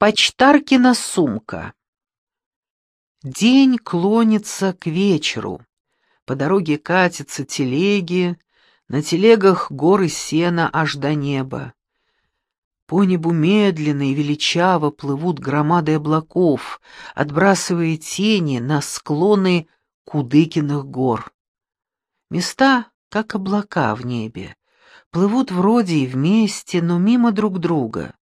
Почтаркина сумка. День клонится к вечеру. По дороге катятся телеги, на телегах горы сена аж до неба. По небу медленно и величаво плывут громады облаков, отбрасывая тени на склоны Кудыкиных гор. Места, как облака в небе, плывут вроде и вместе, но мимо друг друга.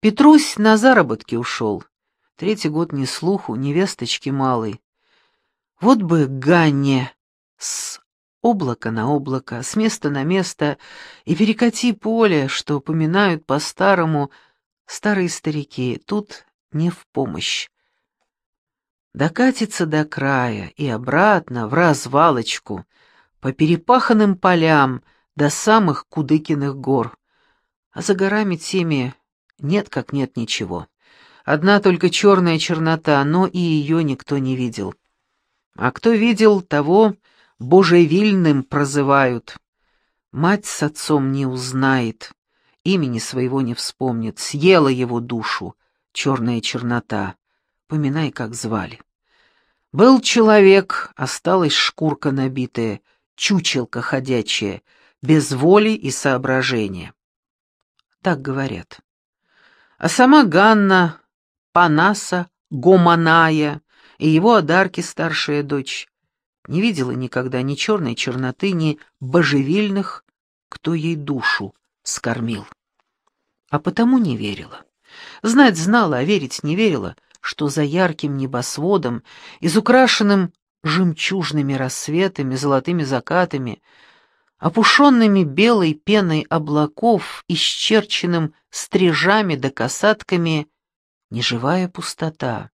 Петрусь на заработки ушел. Третий год ни слуху, ни весточки малой. Вот бы Ганне с облака на облако, с места на место, и перекати поле, что поминают по-старому старые старики, тут не в помощь. Докатится до края и обратно, в развалочку, по перепаханным полям до самых Кудыкиных гор. А за горами теми нет как нет ничего. Одна только черная чернота, но и ее никто не видел. А кто видел, того божевильным прозывают. Мать с отцом не узнает, имени своего не вспомнит, съела его душу, черная чернота. Поминай, как звали. Был человек, осталась шкурка набитая, чучелка ходячая, без воли и соображения. Так говорят. А сама Ганна, Панаса, Гоманая и его одарки старшая дочь не видела никогда ни черной черноты, ни божевильных, кто ей душу скормил. А потому не верила. Знать знала, а верить не верила, что за ярким небосводом, изукрашенным жемчужными рассветами, золотыми закатами, опушенными белой пеной облаков, исчерченным стрижами да касатками, неживая пустота.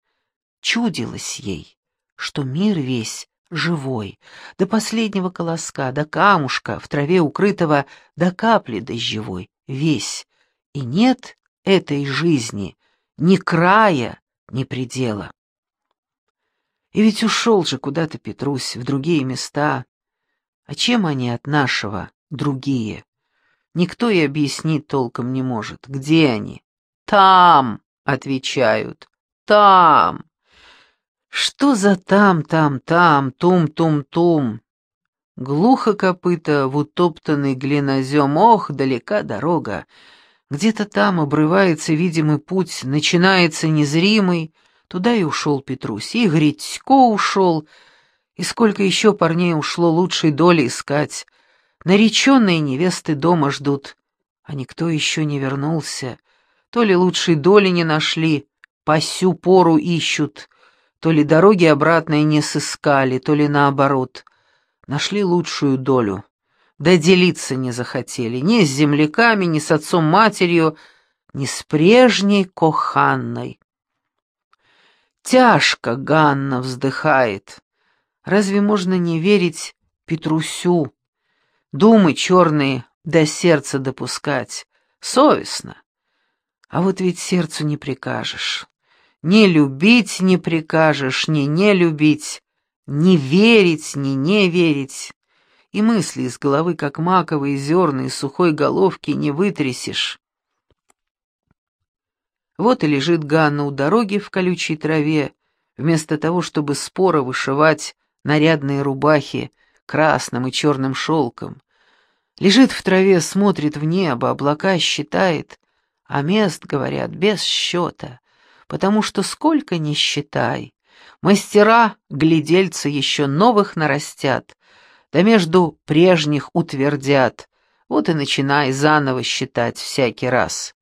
Чудилось ей, что мир весь живой, до последнего колоска, до камушка, в траве укрытого, до капли дождевой, весь. И нет этой жизни, ни края, ни предела. И ведь ушел же куда-то Петрусь, в другие места. А чем они от нашего другие? Никто и объяснить толком не может. Где они? Там, отвечают. Там. Что за там, там, там, тум-тум-тум? Глухо копыта в утоптанный глинозем, ох, далека дорога. Где-то там обрывается видимый путь, начинается незримый. Туда и ушел Петрусь, и Гритько ушел, и сколько еще парней ушло лучшей доли искать. Нареченные невесты дома ждут, а никто еще не вернулся. То ли лучшей доли не нашли, по сю пору ищут, то ли дороги обратной не сыскали, то ли наоборот. Нашли лучшую долю. Да делиться не захотели ни с земляками, ни с отцом-матерью, ни с прежней Коханной. Тяжко Ганна вздыхает. Разве можно не верить Петрусю? Думы черные до сердца допускать. Совестно. А вот ведь сердцу не прикажешь. Ни любить не прикажешь, ни не любить, ни верить, ни не верить. И мысли из головы, как маковые зерна из сухой головки, не вытрясешь. Вот и лежит Ганна у дороги в колючей траве, вместо того, чтобы споро вышивать нарядные рубахи красным и черным шелком. Лежит в траве, смотрит в небо, облака считает, а мест, говорят, без счета потому что сколько ни считай, мастера, глядельцы еще новых нарастят, да между прежних утвердят, вот и начинай заново считать всякий раз.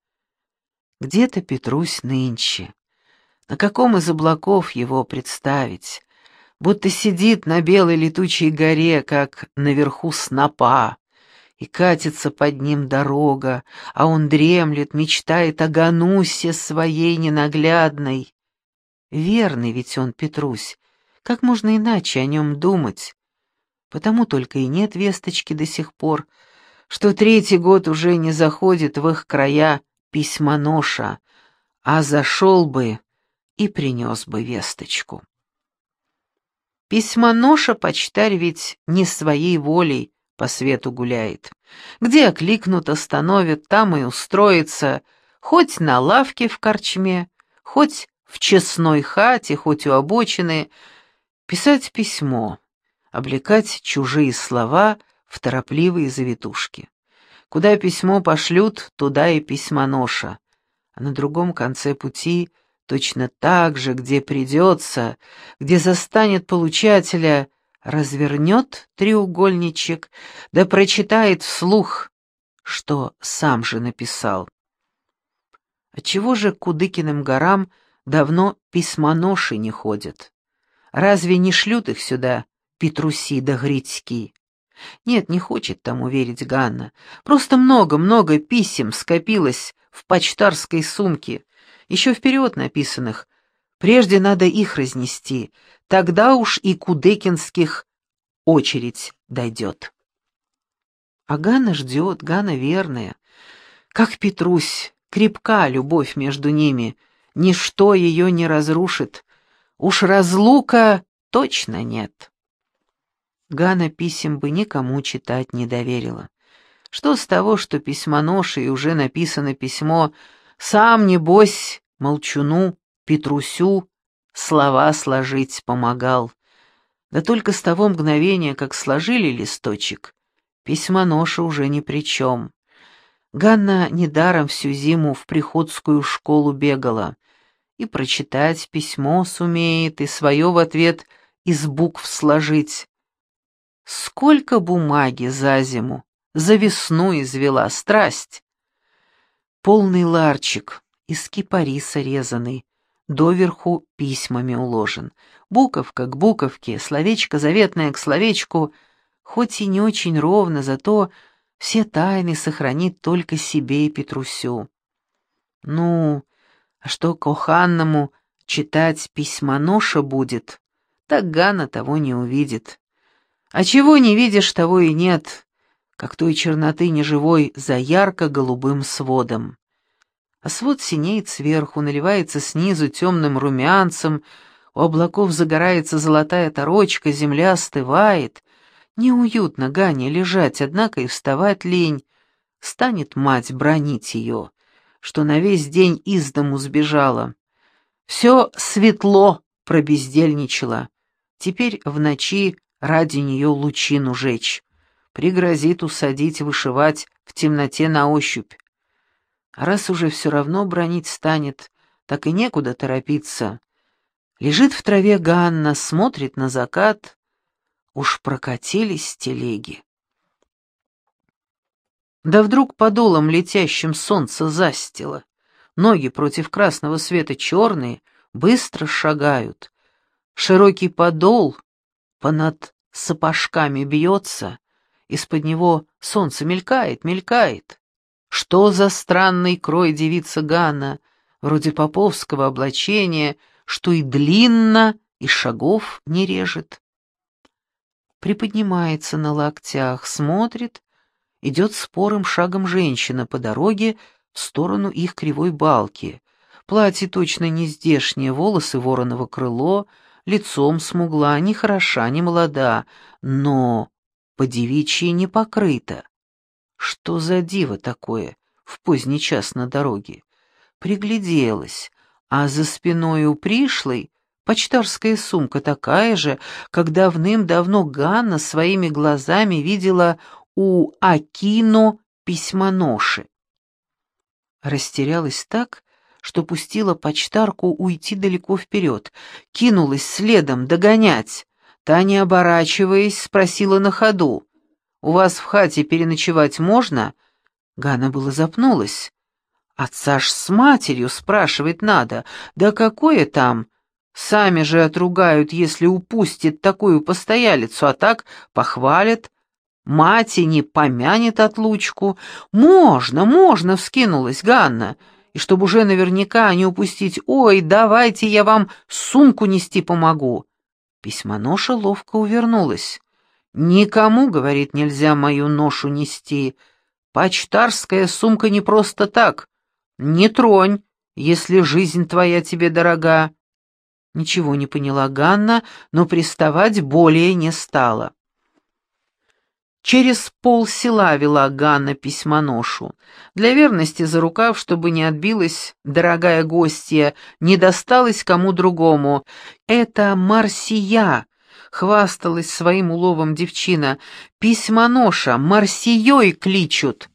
Где-то Петрусь нынче. На каком из облаков его представить? Будто сидит на белой летучей горе, как наверху снопа, и катится под ним дорога, а он дремлет, мечтает о Ганусе своей ненаглядной. Верный ведь он, Петрусь, как можно иначе о нем думать? Потому только и нет весточки до сих пор, что третий год уже не заходит в их края письмоноша, а зашел бы и принес бы весточку. Письмоноша почтарь ведь не своей волей, по свету гуляет. Где окликнут, остановит, там и устроится, Хоть на лавке в корчме, хоть в честной хате, хоть у обочины, писать письмо, облекать чужие слова в торопливые завитушки. Куда письмо пошлют, туда и письмоноша. А на другом конце пути точно так же, где придется, где застанет получателя, развернет треугольничек, да прочитает вслух, что сам же написал. Отчего же к Кудыкиным горам давно письмоноши не ходят? Разве не шлют их сюда Петруси да Грицки? Нет, не хочет тому верить Ганна. Просто много-много писем скопилось в почтарской сумке, еще вперед написанных. Прежде надо их разнести, тогда уж и кудыкинских очередь дойдет. А Ганна ждет, Ганна верная. Как Петрусь, крепка любовь между ними, ничто ее не разрушит. Уж разлука точно нет. Гана писем бы никому читать не доверила. Что с того, что письмоноше и уже написано письмо, сам, небось, молчуну, Петрусю, слова сложить помогал. Да только с того мгновения, как сложили листочек, письмоноша уже ни при чем. Ганна недаром всю зиму в приходскую школу бегала. И прочитать письмо сумеет, и свое в ответ из букв сложить. Сколько бумаги за зиму, за весну извела страсть. Полный ларчик, из кипариса резанный, доверху письмами уложен. Буковка к буковке, словечко заветное к словечку, хоть и не очень ровно, зато все тайны сохранит только себе и Петрусю. Ну, а что коханному читать письмоноша будет, так Ганна того не увидит. А чего не видишь, того и нет, как той черноты неживой за ярко-голубым сводом. А свод синеет сверху, наливается снизу темным румянцем, у облаков загорается золотая торочка, земля остывает. Неуютно Гане лежать, однако и вставать лень. Станет мать бронить ее, что на весь день из дому сбежала. Все светло пробездельничала. Теперь в ночи ради нее лучину жечь, пригрозит усадить вышивать в темноте на ощупь. А раз уже все равно бронить станет, так и некуда торопиться. Лежит в траве Ганна, смотрит на закат. Уж прокатились телеги. Да вдруг подолом летящим солнце застило. Ноги против красного света черные, быстро шагают. Широкий подол понад сапожками бьется, из-под него солнце мелькает, мелькает. Что за странный крой девица Ганна, вроде поповского облачения, что и длинно, и шагов не режет. Приподнимается на локтях, смотрит, идет спорым шагом женщина по дороге в сторону их кривой балки. Платье точно не здешнее, волосы вороново крыло — лицом смугла, ни хороша, ни молода, но по девичьи не покрыта. Что за диво такое в поздний час на дороге? Пригляделась, а за спиной у пришлой почтарская сумка такая же, как давным-давно Ганна своими глазами видела у Акино письмоноши. Растерялась так, что пустила почтарку уйти далеко вперед, кинулась следом догонять. Та, не оборачиваясь, спросила на ходу. «У вас в хате переночевать можно?» Гана было запнулась. «Отца ж с матерью спрашивать надо. Да какое там? Сами же отругают, если упустит такую постоялицу, а так похвалят. Мать и не помянет отлучку. Можно, можно!» — вскинулась Ганна и чтобы уже наверняка не упустить «Ой, давайте я вам сумку нести помогу». Письмоноша ловко увернулась. «Никому, — говорит, — нельзя мою ношу нести. Почтарская сумка не просто так. Не тронь, если жизнь твоя тебе дорога». Ничего не поняла Ганна, но приставать более не стала. Через пол села вела Ганна письмоношу. Для верности за рукав, чтобы не отбилась дорогая гостья, не досталась кому другому. Это Марсия, хвасталась своим уловом девчина. Письмоноша, Марсией кличут.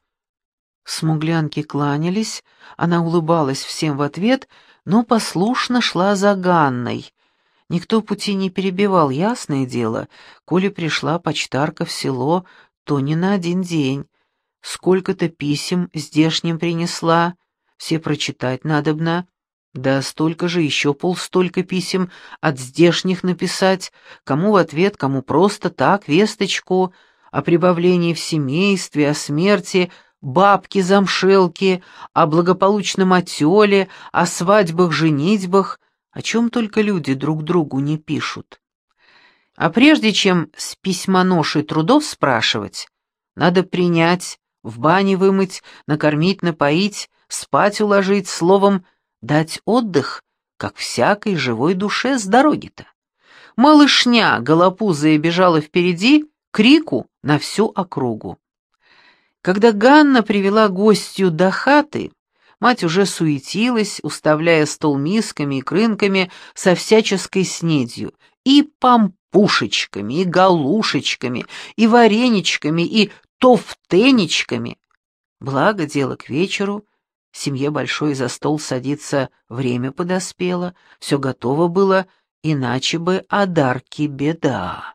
Смуглянки кланялись, она улыбалась всем в ответ, но послушно шла за Ганной. Никто пути не перебивал, ясное дело. Коли пришла почтарка в село, то не на один день. Сколько-то писем здешним принесла, все прочитать надобно. Да столько же, еще полстолько писем от здешних написать, кому в ответ, кому просто так, весточку о прибавлении в семействе, о смерти, бабки-замшелки, о благополучном отеле, о свадьбах-женитьбах, о чем только люди друг другу не пишут. А прежде чем с письмоношей трудов спрашивать, надо принять, в бане вымыть, накормить, напоить, спать уложить, словом, дать отдых, как всякой живой душе с дороги-то. Малышня голопузая бежала впереди, крику на всю округу. Когда Ганна привела гостью до хаты, Мать уже суетилась, уставляя стол мисками и крынками со всяческой снедью, и пампушечками, и галушечками, и вареничками, и тофтенечками. Благо, дело к вечеру, семье большой за стол садиться время подоспело, все готово было, иначе бы одарки беда.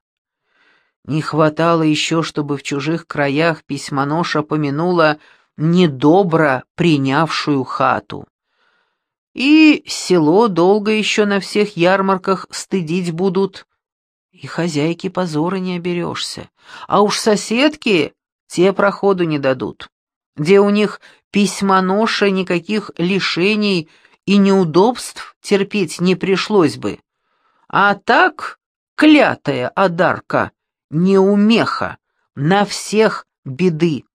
Не хватало еще, чтобы в чужих краях письмоноша помянула недобро принявшую хату. И село долго еще на всех ярмарках стыдить будут, и хозяйки позора не оберешься, а уж соседки те проходу не дадут, где у них письмоноша никаких лишений и неудобств терпеть не пришлось бы. А так, клятая одарка, неумеха, на всех беды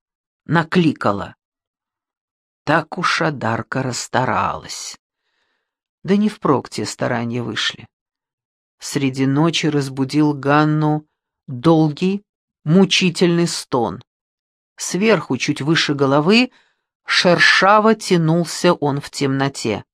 накликала. Так уж Адарка расстаралась. Да не впрок те старания вышли. Среди ночи разбудил Ганну долгий, мучительный стон. Сверху, чуть выше головы, шершаво тянулся он в темноте.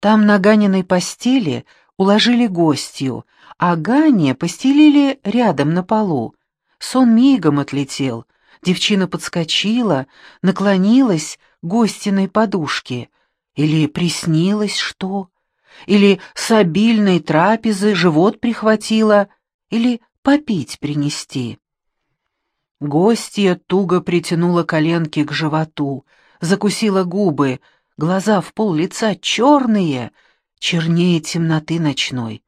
Там на Ганиной постели уложили гостью, а Гане постелили рядом на полу. Сон мигом отлетел, Девчина подскочила, наклонилась к гостиной подушке. Или приснилось что? Или с обильной трапезы живот прихватило? Или попить принести? Гостья туго притянула коленки к животу, закусила губы, глаза в пол лица черные, чернее темноты ночной.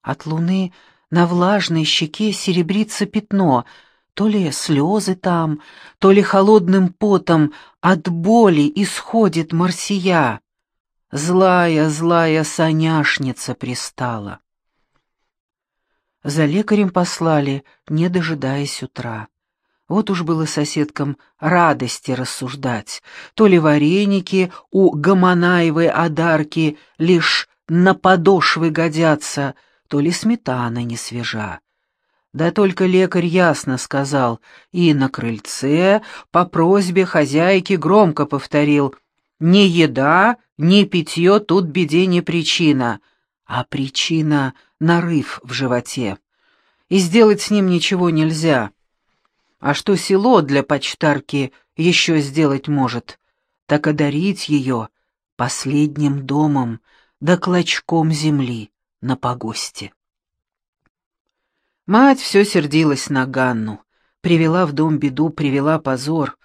От луны на влажной щеке серебрится пятно — то ли слезы там, то ли холодным потом от боли исходит Марсия. Злая, злая соняшница пристала. За лекарем послали, не дожидаясь утра. Вот уж было соседкам радости рассуждать. То ли вареники у Гаманаевой одарки лишь на подошвы годятся, то ли сметана не свежа. Да только лекарь ясно сказал, и на крыльце по просьбе хозяйки громко повторил «Ни еда, ни питье тут беде не причина, а причина — нарыв в животе. И сделать с ним ничего нельзя. А что село для почтарки еще сделать может, так одарить ее последним домом да клочком земли на погосте». Мать все сердилась на Ганну. Привела в дом беду, привела позор.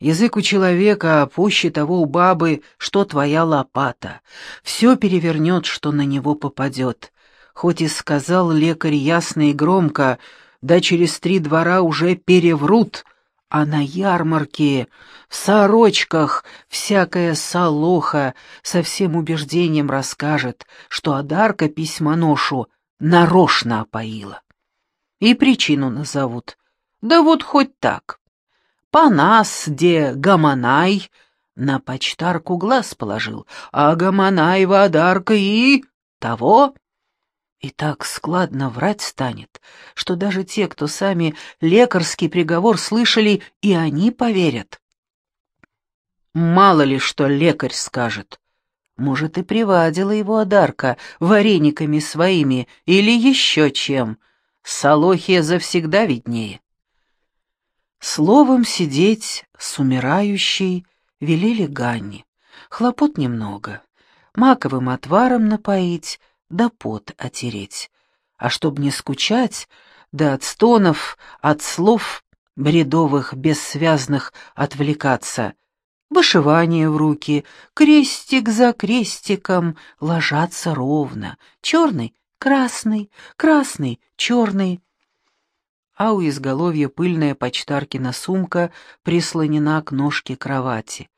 Язык у человека, а пуще того у бабы, что твоя лопата. Все перевернет, что на него попадет. Хоть и сказал лекарь ясно и громко, да через три двора уже переврут, а на ярмарке, в сорочках, всякая солоха со всем убеждением расскажет, что Адарка письмоношу нарочно опоила и причину назовут. Да вот хоть так. Панас, де Гаманай, на почтарку глаз положил, а Гаманаева одарка и... того. И так складно врать станет, что даже те, кто сами лекарский приговор слышали, и они поверят. Мало ли что лекарь скажет. Может, и привадила его одарка варениками своими или еще чем. Солохия завсегда виднее. Словом, сидеть с умирающей велели Ганни. Хлопот немного. Маковым отваром напоить, да пот отереть. А чтоб не скучать, да от стонов, от слов бредовых, бессвязных отвлекаться, вышивание в руки, крестик за крестиком ложатся ровно, черный — красный, красный — черный. А у изголовья пыльная почтаркина сумка прислонена к ножке кровати.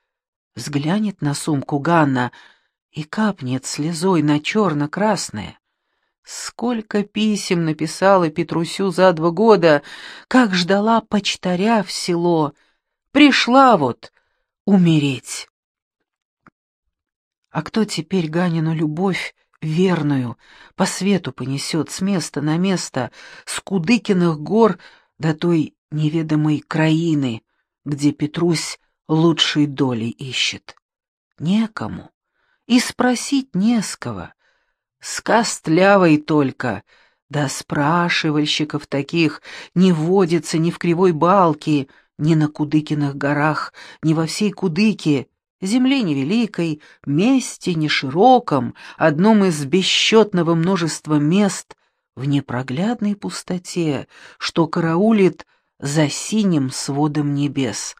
Взглянет на сумку Ганна — и капнет слезой на черно-красное. Сколько писем написала Петрусю за два года, как ждала почтаря в село. Пришла вот умереть. А кто теперь Ганину любовь верную по свету понесет с места на место, с Кудыкиных гор до той неведомой краины, где Петрусь лучшей доли ищет? Некому и спросить не с кого. С костлявой только, да спрашивальщиков таких не водится ни в Кривой Балке, ни на Кудыкиных горах, ни во всей Кудыке, земле невеликой, месте не широком, одном из бесчетного множества мест в непроглядной пустоте, что караулит за синим сводом небес.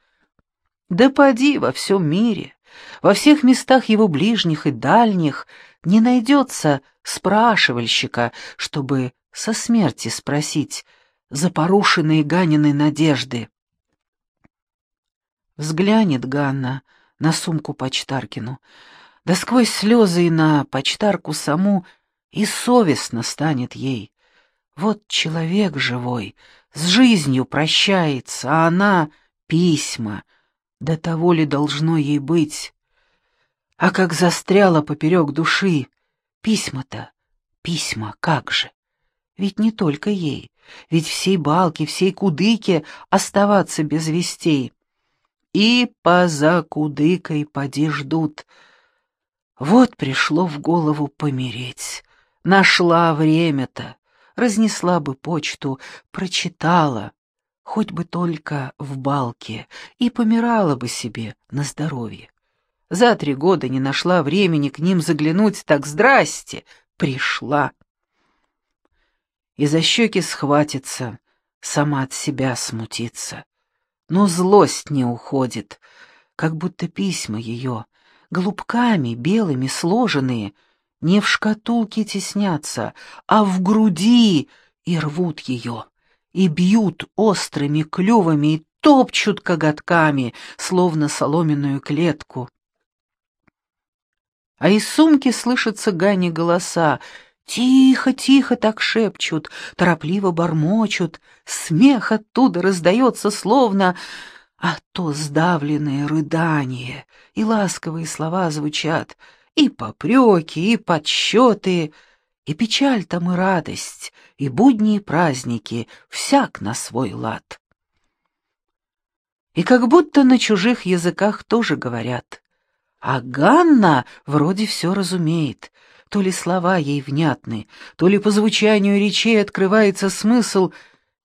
Да поди во всем мире, во всех местах его ближних и дальних не найдется спрашивальщика, чтобы со смерти спросить за порушенные Ганиной надежды. Взглянет Ганна на сумку почтаркину, да сквозь слезы и на почтарку саму и совестно станет ей. Вот человек живой, с жизнью прощается, а она — письма — до того ли должно ей быть? А как застряла поперек души! Письма-то, письма, как же! Ведь не только ей, ведь всей балке, всей кудыке оставаться без вестей. И поза кудыкой поди ждут. Вот пришло в голову помереть. Нашла время-то, разнесла бы почту, прочитала хоть бы только в балке, и помирала бы себе на здоровье. За три года не нашла времени к ним заглянуть, так здрасте, пришла. И за щеки схватится, сама от себя смутится. Но злость не уходит, как будто письма ее, голубками белыми сложенные, не в шкатулке теснятся, а в груди и рвут ее и бьют острыми клювами и топчут коготками, словно соломенную клетку. А из сумки слышатся Гани голоса, Тихо, тихо так шепчут, торопливо бормочут, смех оттуда раздается словно, а то сдавленное рыдание, и ласковые слова звучат, и попреки, и подсчеты — и печаль там, и радость, и будни, и праздники, всяк на свой лад. И как будто на чужих языках тоже говорят. А Ганна вроде все разумеет, то ли слова ей внятны, то ли по звучанию речей открывается смысл,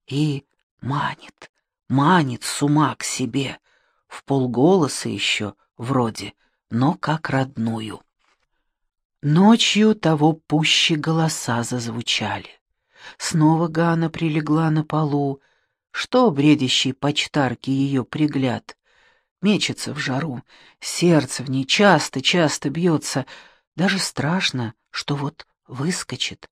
и манит, манит с ума к себе, в полголоса еще вроде, но как родную. Ночью того пуще голоса зазвучали. Снова Гана прилегла на полу. Что бредящий почтарки ее пригляд? Мечется в жару, сердце в ней часто-часто бьется. Даже страшно, что вот выскочит.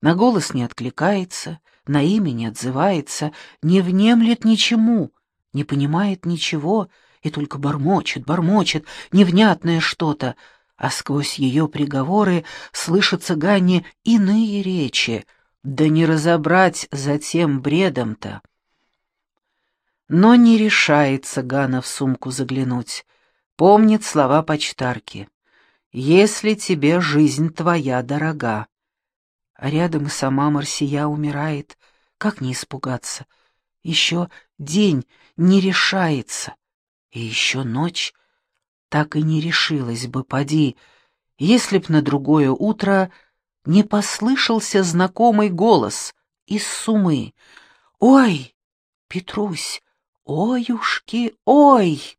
На голос не откликается, на имя не отзывается, не внемлет ничему, не понимает ничего и только бормочет, бормочет, невнятное что-то — а сквозь ее приговоры слышатся Ганне иные речи, да не разобрать за тем бредом-то. Но не решается Гана в сумку заглянуть, помнит слова почтарки. «Если тебе жизнь твоя дорога». а рядом и сама Марсия умирает. Как не испугаться? Еще день не решается, и еще ночь так и не решилась бы, поди, если б на другое утро не послышался знакомый голос из сумы. «Ой, Петрусь, ой-ушки, ой!»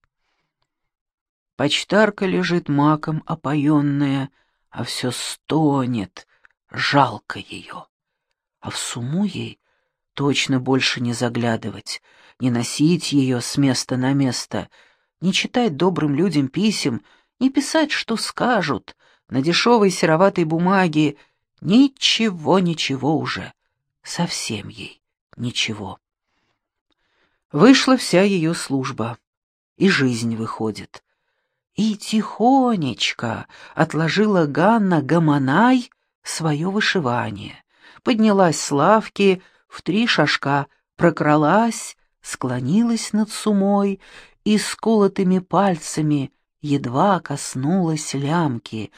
Почтарка лежит маком опоенная, а все стонет, жалко ее. А в суму ей точно больше не заглядывать, не носить ее с места на место, не читать добрым людям писем, не писать, что скажут, на дешевой сероватой бумаге, ничего, ничего уже, совсем ей ничего. Вышла вся ее служба, и жизнь выходит. И тихонечко отложила Ганна Гаманай свое вышивание, поднялась с лавки, в три шажка прокралась, склонилась над сумой и сколотыми пальцами едва коснулась лямки.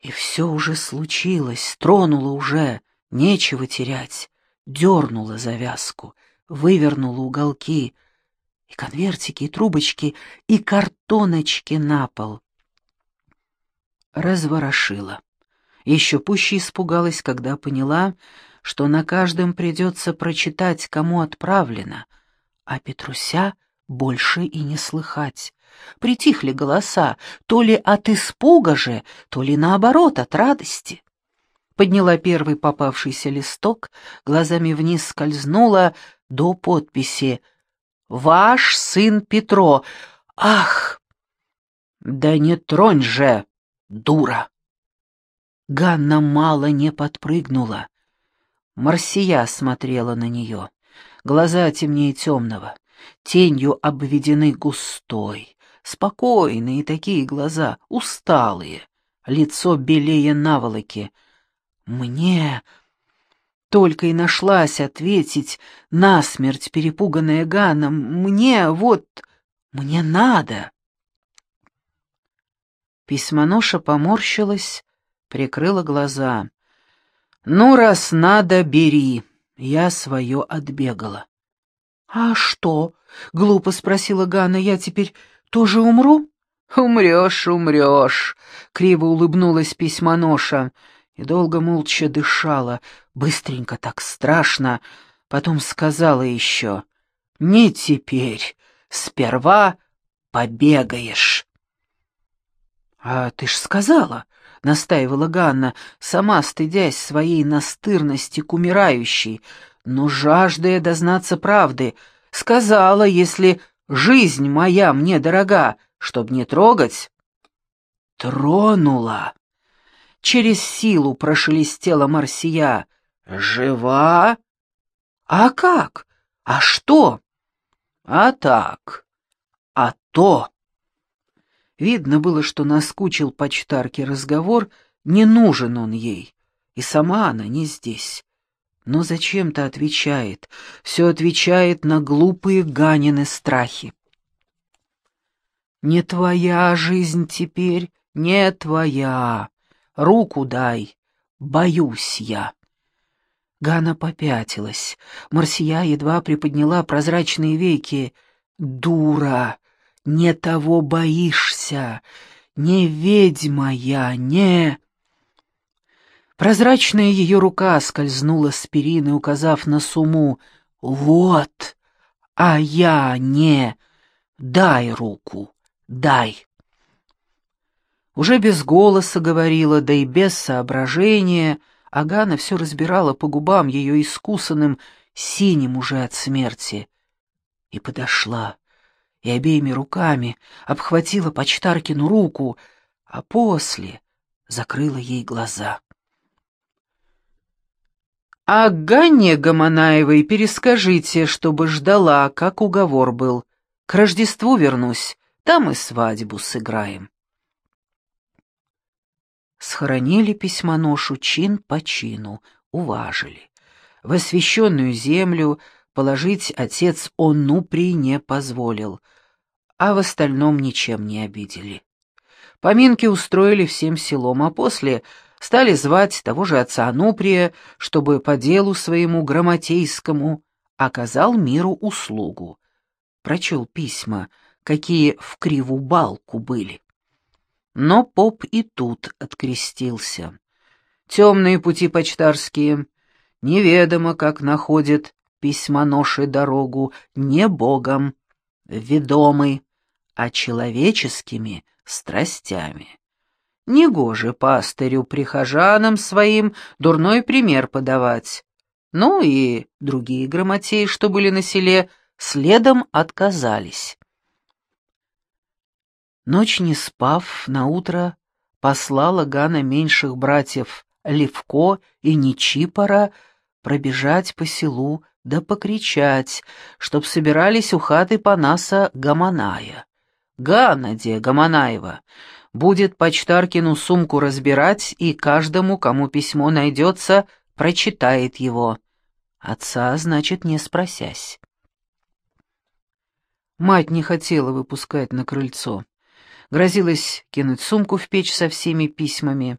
И все уже случилось, тронула уже, нечего терять, дернула завязку, вывернула уголки, и конвертики, и трубочки, и картоночки на пол. Разворошила. Еще пуще испугалась, когда поняла, что на каждом придется прочитать, кому отправлено, а Петруся больше и не слыхать. Притихли голоса, то ли от испуга же, то ли наоборот, от радости. Подняла первый попавшийся листок, глазами вниз скользнула до подписи «Ваш сын Петро». «Ах!» «Да не тронь же, дура!» Ганна мало не подпрыгнула. Марсия смотрела на нее. Глаза темнее темного, тенью обведены густой. Спокойные такие глаза, усталые, лицо белее наволоки. «Мне...» Только и нашлась ответить, насмерть перепуганная Ганна, «Мне вот... мне надо...» Письмоноша поморщилась, прикрыла глаза. «Ну, раз надо, бери. Я свое отбегала». «А что?» — глупо спросила Ганна. «Я теперь тоже умру?» «Умрешь, умрешь», — криво улыбнулась письмоноша и долго молча дышала, быстренько так страшно, потом сказала еще, «Не теперь, сперва побегаешь». «А ты ж сказала», — настаивала Ганна, сама стыдясь своей настырности к умирающей, но жаждая дознаться правды, сказала, если жизнь моя мне дорога, чтоб не трогать. Тронула. Через силу прошелестела Марсия. Жива? А как? А что? А так. А то. Видно было, что наскучил почтарке разговор, не нужен он ей, и сама она не здесь. Но зачем-то отвечает, все отвечает на глупые Ганины страхи. «Не твоя жизнь теперь, не твоя. Руку дай, боюсь я». Гана попятилась. Марсия едва приподняла прозрачные веки. «Дура! Не того боишься! Не ведьма я, не...» Прозрачная ее рука скользнула с перины, указав на суму. «Вот! А я не... Дай руку, дай!» Уже без голоса говорила, да и без соображения, Агана все разбирала по губам ее искусанным, синим уже от смерти. И подошла, и обеими руками обхватила почтаркину руку, а после закрыла ей глаза. «А Ганне Гаманаевой перескажите, чтобы ждала, как уговор был. К Рождеству вернусь, там и свадьбу сыграем». Схоронили письмоношу чин по чину, уважили. В освященную землю положить отец Онуприй не позволил, а в остальном ничем не обидели. Поминки устроили всем селом, а после Стали звать того же отца Ануприя, чтобы по делу своему грамотейскому оказал миру услугу. Прочел письма, какие в криву балку были. Но поп и тут открестился. Темные пути почтарские, неведомо, как находят письмоноши дорогу не богом, ведомый, а человеческими страстями. Негоже пастырю прихожанам своим дурной пример подавать. Ну и другие грамотеи, что были на селе, следом отказались. Ночь не спав, наутро послала Гана меньших братьев Левко и Нечипора пробежать по селу да покричать, чтоб собирались у хаты Панаса Гаманая. Ганаде Гаманаева будет почтаркину сумку разбирать и каждому, кому письмо найдется, прочитает его. Отца, значит, не спросясь. Мать не хотела выпускать на крыльцо. Грозилась кинуть сумку в печь со всеми письмами.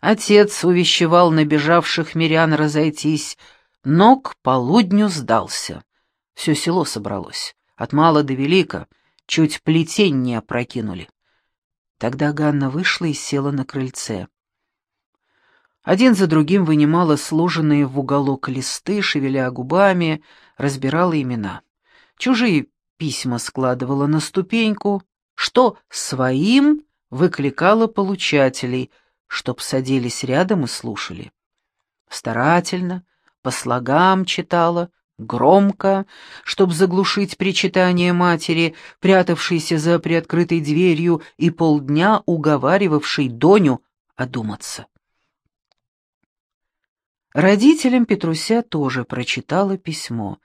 Отец увещевал набежавших мирян разойтись, но к полудню сдался. Все село собралось, от мала до велика, чуть плетень не опрокинули. Тогда Ганна вышла и села на крыльце. Один за другим вынимала сложенные в уголок листы, шевеля губами, разбирала имена. Чужие письма складывала на ступеньку, что своим выкликала получателей, чтоб садились рядом и слушали. Старательно, по слогам читала, громко, чтоб заглушить причитание матери, прятавшейся за приоткрытой дверью и полдня уговаривавшей Доню одуматься. Родителям Петруся тоже прочитала письмо,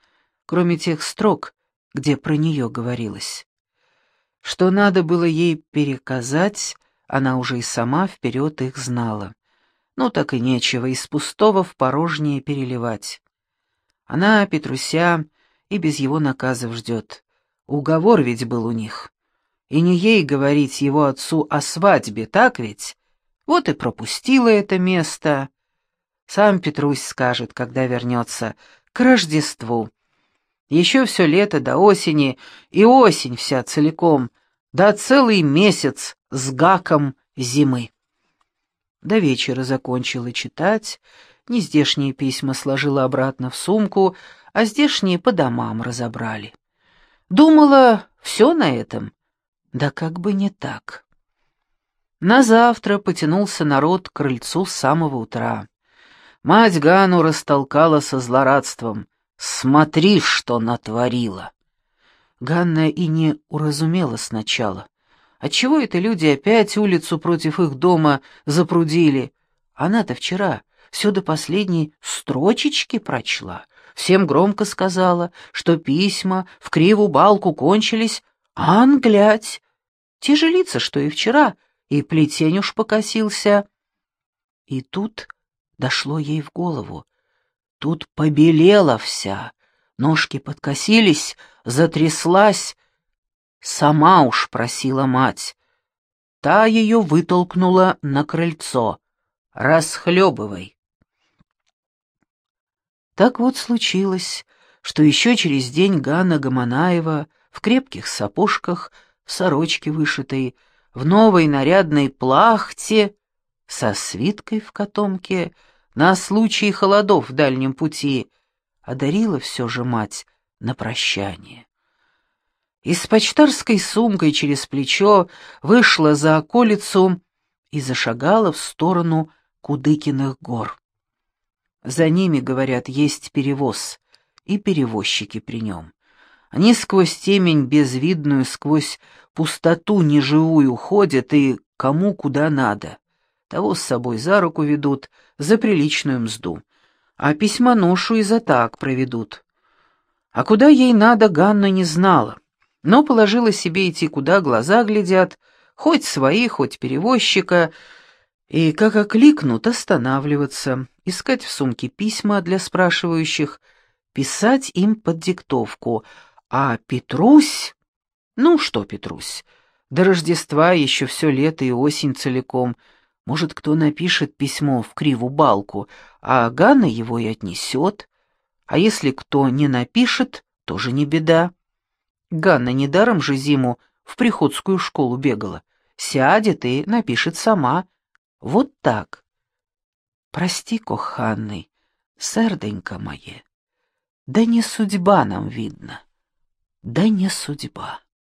кроме тех строк, где про нее говорилось. Что надо было ей переказать, она уже и сама вперед их знала. Ну так и нечего из пустого в порожнее переливать. Она, Петруся, и без его наказов ждет. Уговор ведь был у них. И не ей говорить его отцу о свадьбе, так ведь? Вот и пропустила это место. Сам Петрусь скажет, когда вернется, к Рождеству. Еще все лето до осени, и осень вся целиком, да целый месяц с гаком зимы. До вечера закончила читать, нездешние письма сложила обратно в сумку, а здешние по домам разобрали. Думала, все на этом. Да как бы не так. На завтра потянулся народ к крыльцу с самого утра. Мать Гану растолкала со злорадством. «Смотри, что натворила!» Ганна и не уразумела сначала. Отчего это люди опять улицу против их дома запрудили? Она-то вчера все до последней строчечки прочла, всем громко сказала, что письма в криву балку кончились, а англять. Те же лица, что и вчера, и плетень уж покосился. И тут дошло ей в голову. Тут побелела вся, ножки подкосились, затряслась, Сама уж просила мать. Та ее вытолкнула на крыльцо. «Расхлебывай». Так вот случилось, что еще через день Ганна Гаманаева в крепких сапожках, в сорочке вышитой, в новой нарядной плахте, со свиткой в котомке, на случай холодов в дальнем пути, одарила все же мать на прощание и с почтарской сумкой через плечо вышла за околицу и зашагала в сторону Кудыкиных гор. За ними, говорят, есть перевоз, и перевозчики при нем. Они сквозь темень безвидную, сквозь пустоту неживую ходят и кому куда надо. Того с собой за руку ведут, за приличную мзду. А письмоношу и за так проведут. А куда ей надо, Ганна не знала но положила себе идти, куда глаза глядят, хоть свои, хоть перевозчика, и, как окликнут, останавливаться, искать в сумке письма для спрашивающих, писать им под диктовку. А Петрусь... Ну что, Петрусь, до Рождества еще все лето и осень целиком. Может, кто напишет письмо в криву балку, а Ганна его и отнесет. А если кто не напишет, тоже не беда. Ганна недаром же зиму в приходскую школу бегала. Сядет и напишет сама. Вот так. Прости, коханный, серденька моє. Да не судьба нам видно, да не судьба.